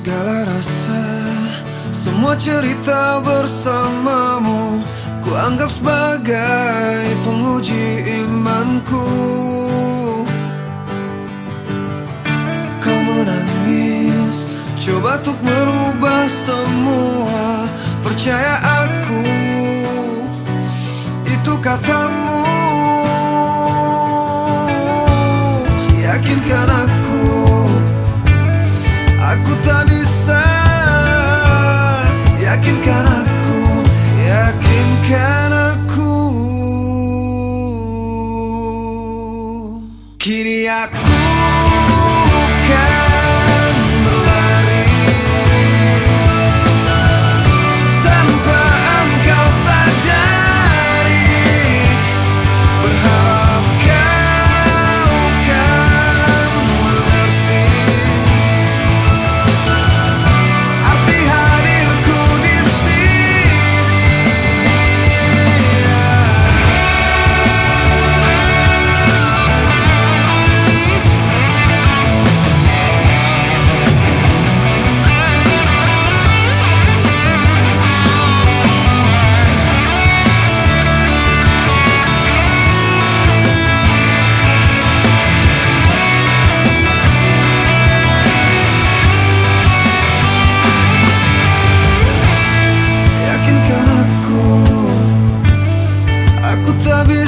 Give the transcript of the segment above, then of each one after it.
segala rasa. Semua cerita bersamamu Ku anggap sebagai penguji imanku. Kau menangis Coba untuk merubah semua Percaya aku. Itu katamu aku Kini aku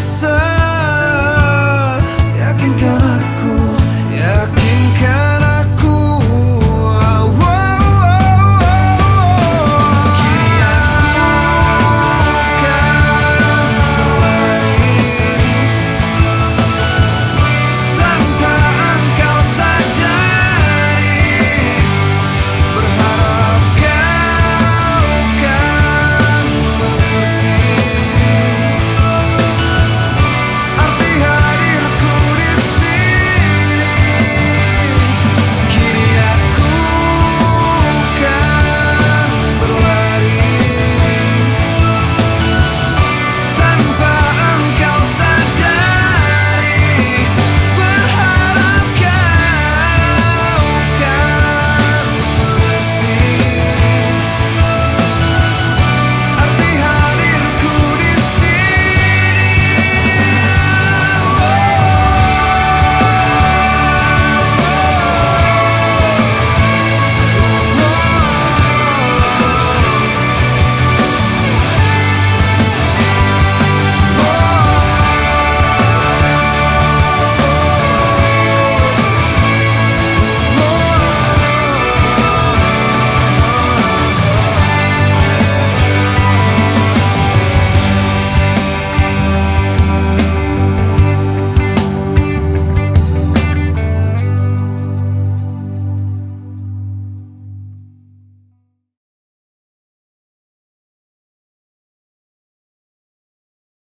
sun